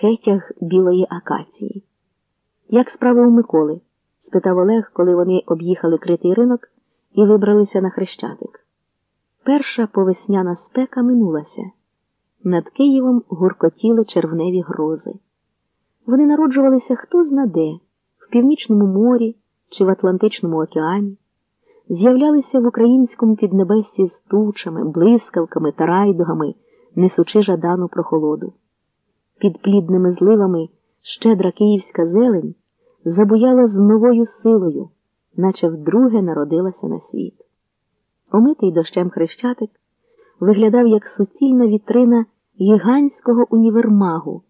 кетяг білої акації. Як справи у Миколи? спитав Олег, коли вони об'їхали критий ринок і вибралися на хрещатик. Перша повесняна спека минулася. Над Києвом гуркотіли червневі грози. Вони народжувалися хто зна де, в північному морі чи в Атлантичному океані, з'являлися в українському піднебессі з тучами, блискавками та райдугами, несучи жадану прохолоду. Під плідними зливами щедра київська зелень забуяла з новою силою, наче вдруге народилася на світ. Омитий дощем хрещатик виглядав як суцільна вітрина гігантського універмагу,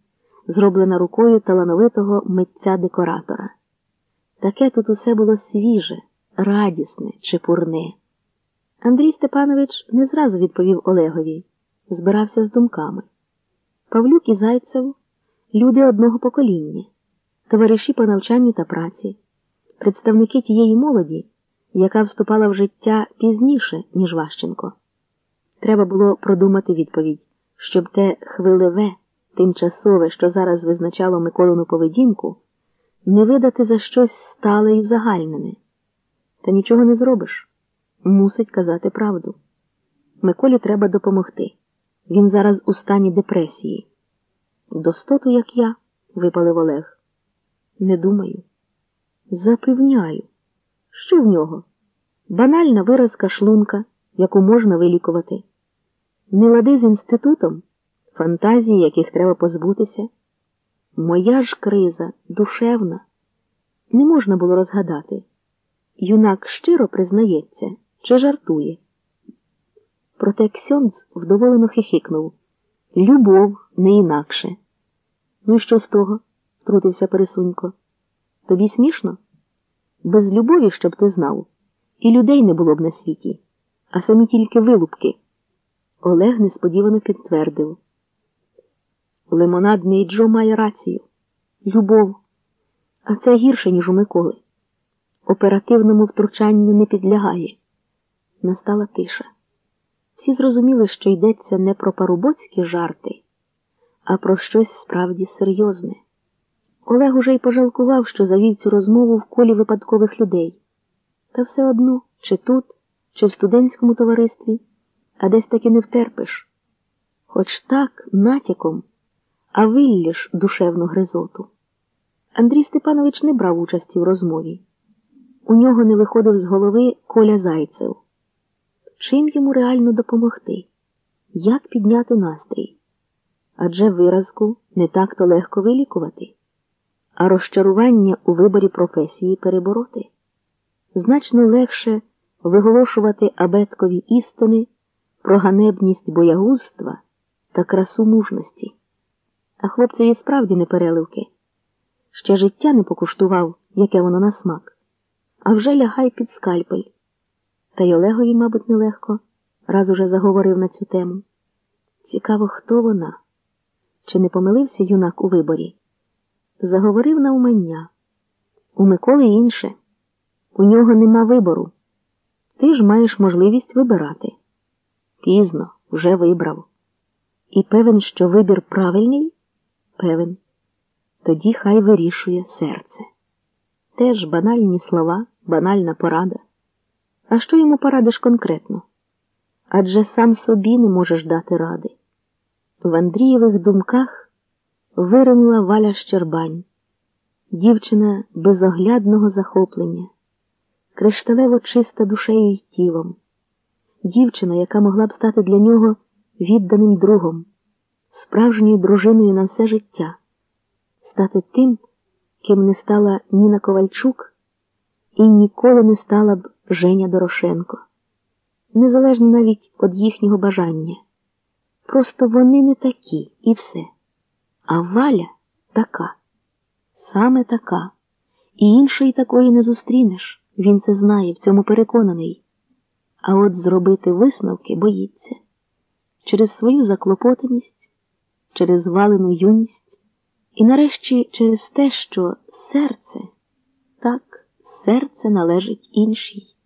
зроблена рукою талановитого митця-декоратора. Таке тут усе було свіже, радісне, чепурне. Андрій Степанович не зразу відповів Олегові, збирався з думками. Павлюк і Зайцев люди одного покоління, товариші по навчанню та праці, представники тієї молоді, яка вступала в життя пізніше, ніж Ващенко. Треба було продумати відповідь, щоб те хвилеве, тимчасове, що зараз визначало Миколину поведінку, не видати за щось стале і узагальнене. Та нічого не зробиш. Мусить казати правду. Миколі треба допомогти. Він зараз у стані депресії. Достоту, як я, випалив Олег. Не думаю. Запевняю, що в нього? Банальна виразка шлунка, яку можна вилікувати. Не лади з інститутом, фантазії, яких треба позбутися. Моя ж криза душевна. Не можна було розгадати. Юнак щиро признається чи жартує. Проте Ксьонц вдоволено хихикнув. Любов не інакше. Ну і що з того? втрутився Пересунько. Тобі смішно? Без любові, щоб ти знав, і людей не було б на світі, а самі тільки вилупки. Олег несподівано підтвердив. Лимонадний Джо має рацію. Любов. А це гірше, ніж у Миколи. Оперативному втручанню не підлягає. Настала тиша. Всі зрозуміли, що йдеться не про парубоцькі жарти, а про щось справді серйозне. Олег уже й пожалкував, що завів цю розмову в колі випадкових людей. Та все одно, чи тут, чи в студентському товаристві, а десь таки не втерпиш. Хоч так, натяком, а вилліш душевну гризоту. Андрій Степанович не брав участі в розмові. У нього не виходив з голови Коля Зайцев. Чим йому реально допомогти? Як підняти настрій? Адже виразку не так то легко вилікувати, а розчарування у виборі професії перебороти. Значно легше виголошувати абеткові істини про ганебність боягузтва та красу мужності. А хлопцеві справді не переливки. Ще життя не покуштував, яке воно на смак, а вже лягай під скальпель. Та й Олегові, мабуть, нелегко, раз уже заговорив на цю тему. Цікаво, хто вона? Чи не помилився юнак у виборі? Заговорив на умання. У Миколи інше. У нього нема вибору. Ти ж маєш можливість вибирати. Пізно, вже вибрав. І певен, що вибір правильний? Певен. Тоді хай вирішує серце. Теж банальні слова, банальна порада. А що йому порадиш конкретно? Адже сам собі не можеш дати ради. В Андрієвих думках виринула валя Щербань, дівчина безоглядного захоплення, кришталево чиста душею й тілом, дівчина, яка могла б стати для нього відданим другом, справжньою дружиною на все життя, стати тим, ким не стала Ніна Ковальчук і ніколи не стала б Женя Дорошенко, незалежно навіть від їхнього бажання. Просто вони не такі і все. А Валя така, саме така, і іншої такої не зустрінеш. Він це знає, в цьому переконаний. А от зробити висновки боїться через свою заклопотаність, через валену юність і нарешті через те, що серце так, серце належить іншій.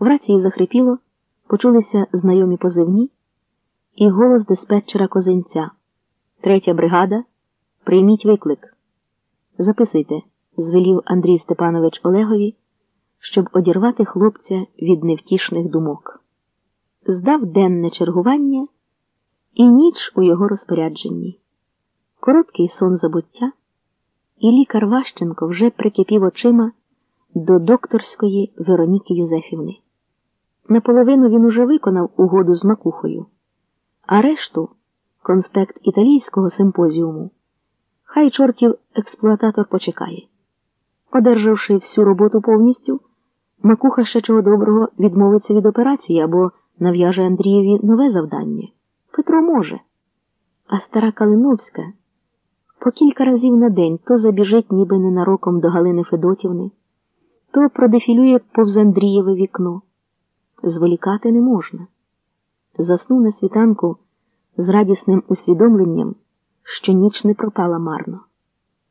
В рації захрипіло, почулися знайомі позивні і голос диспетчера козинця. Третя бригада Прийміть виклик. Записуйте, звелів Андрій Степанович Олегові, щоб одірвати хлопця від невтішних думок. Здав денне чергування і ніч у його розпорядженні. Короткий сон забуття, і лікар Ващенко вже прикипів очима до докторської Вероніки Юзефівни. Наполовину він уже виконав угоду з макухою, а решту конспект італійського симпозіуму. Хай чортів експлуататор почекає. Одержавши всю роботу повністю, макуха ще чого доброго відмовиться від операції або нав'яже Андрієві нове завдання. Петро може. А стара Калиновська по кілька разів на день то забіжить ніби ненароком до Галини Федотівни, то продефілює повз Андрієве вікно. Зволікати не можна. Заснув на світанку з радісним усвідомленням, що ніч не пропала марно.